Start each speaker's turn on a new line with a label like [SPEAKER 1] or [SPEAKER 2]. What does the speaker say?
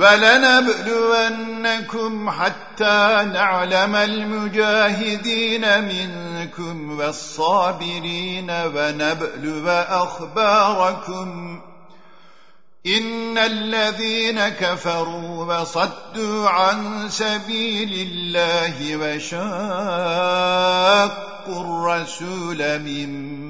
[SPEAKER 1] ولنبلونكم حتى نعلم المجاهدين منكم والصابرين ونبلو أخباركم. إن الذين كفروا وصدوا عن سبيل الله وشاقوا الرسول من